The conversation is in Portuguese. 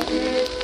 Amém.